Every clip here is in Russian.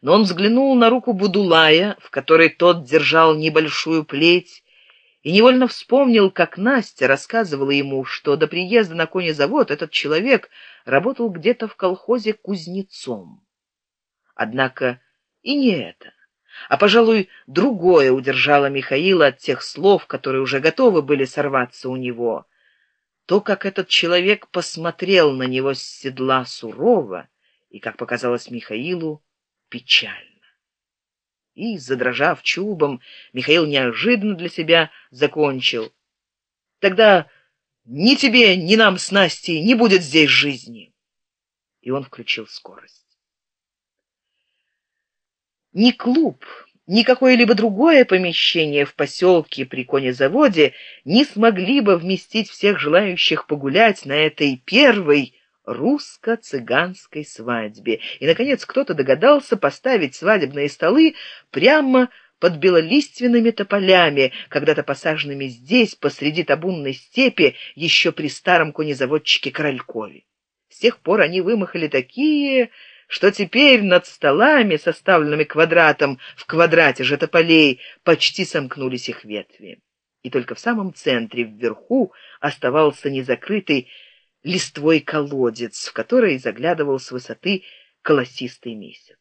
но он взглянул на руку Будулая, в которой тот держал небольшую плеть, и невольно вспомнил, как Настя рассказывала ему, что до приезда на конезавод этот человек работал где-то в колхозе кузнецом. Однако и не это, а, пожалуй, другое удержало Михаила от тех слов, которые уже готовы были сорваться у него. То, как этот человек посмотрел на него с седла сурово, и, как показалось Михаилу, печально. И, задрожав чубом, Михаил неожиданно для себя закончил. «Тогда ни тебе, ни нам с Настей не будет здесь жизни!» И он включил скорость. Ни клуб, ни какое-либо другое помещение в поселке при конезаводе не смогли бы вместить всех желающих погулять на этой первой русско-цыганской свадьбе. И, наконец, кто-то догадался поставить свадебные столы прямо под белолиственными тополями, когда-то посаженными здесь, посреди табунной степи, еще при старом конезаводчике Королькове. С тех пор они вымахали такие, что теперь над столами, составленными квадратом в квадрате же тополей, почти сомкнулись их ветви. И только в самом центре, вверху, оставался незакрытый листвой колодец, в который заглядывал с высоты колосистый месяц.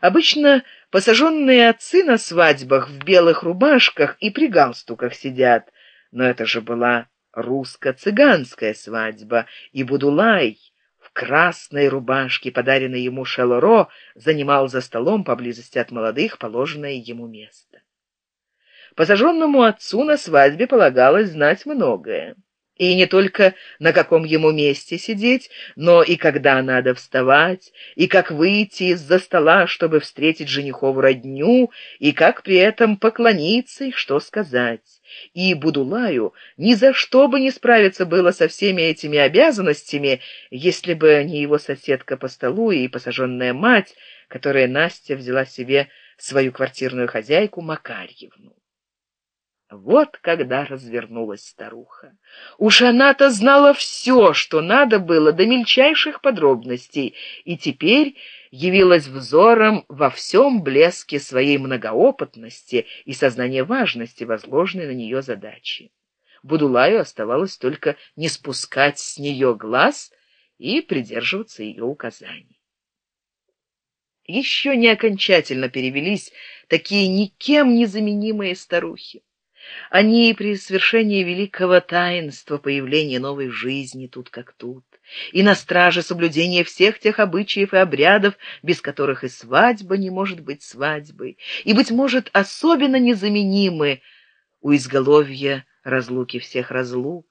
Обычно посаженные отцы на свадьбах в белых рубашках и при галстуках сидят, но это же была русско-цыганская свадьба, и Будулай в красной рубашке, подаренной ему Шелоро, занимал за столом поблизости от молодых положенное ему место. Посаженному отцу на свадьбе полагалось знать многое. И не только на каком ему месте сидеть, но и когда надо вставать, и как выйти из-за стола, чтобы встретить женихову родню, и как при этом поклониться и что сказать. И Будулаю ни за что бы не справиться было со всеми этими обязанностями, если бы не его соседка по столу и посаженная мать, которая Настя взяла себе свою квартирную хозяйку Макарьевну. Вот когда развернулась старуха. Уж она-то знала все, что надо было до мельчайших подробностей, и теперь явилась взором во всем блеске своей многоопытности и сознания важности, возложенной на нее задачи. Будулаю оставалось только не спускать с нее глаз и придерживаться ее указаний. Еще не окончательно перевелись такие никем незаменимые старухи. Они при свершении великого таинства появления новой жизни тут как тут, и на страже соблюдения всех тех обычаев и обрядов, без которых и свадьба не может быть свадьбой, и, быть может, особенно незаменимы у изголовья разлуки всех разлук.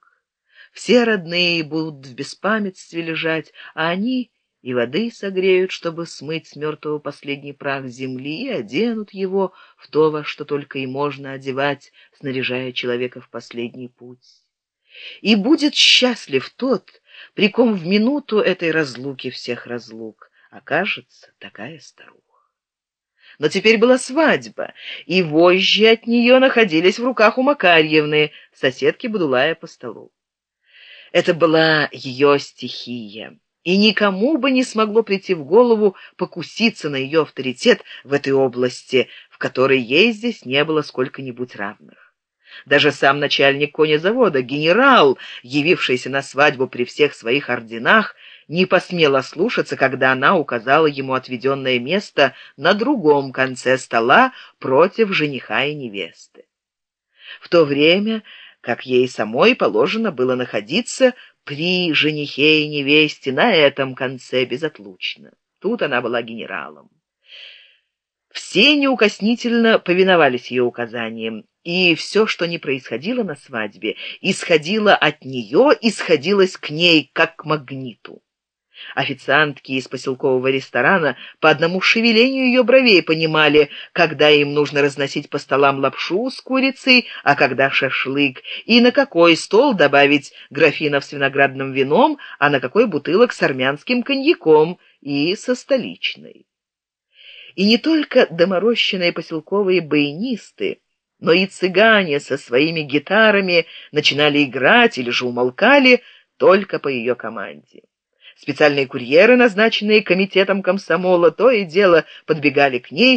Все родные будут в беспамятстве лежать, а они и воды согреют, чтобы смыть с мертвого последний прах земли, и оденут его в то, во что только и можно одевать, снаряжая человека в последний путь. И будет счастлив тот, при ком в минуту этой разлуки всех разлук окажется такая старуха. Но теперь была свадьба, и вожжи от нее находились в руках у Макарьевны, соседки Будулая по столу. Это была ее стихия и никому бы не смогло прийти в голову покуситься на ее авторитет в этой области, в которой ей здесь не было сколько-нибудь равных. Даже сам начальник конезавода, генерал, явившийся на свадьбу при всех своих орденах, не посмел ослушаться, когда она указала ему отведенное место на другом конце стола против жениха и невесты. В то время, как ей самой положено было находиться при женихе и невесте на этом конце безотлучно. Тут она была генералом. Все неукоснительно повиновались ее указаниям, и все, что не происходило на свадьбе, исходило от нее, исходилось к ней, как к магниту. Официантки из поселкового ресторана по одному шевелению ее бровей понимали, когда им нужно разносить по столам лапшу с курицей, а когда шашлык, и на какой стол добавить графинов с виноградным вином, а на какой бутылок с армянским коньяком и со столичной. И не только доморощенные поселковые баянисты, но и цыгане со своими гитарами начинали играть или же умолкали только по ее команде. Специальные курьеры, назначенные комитетом комсомола, то и дело подбегали к ней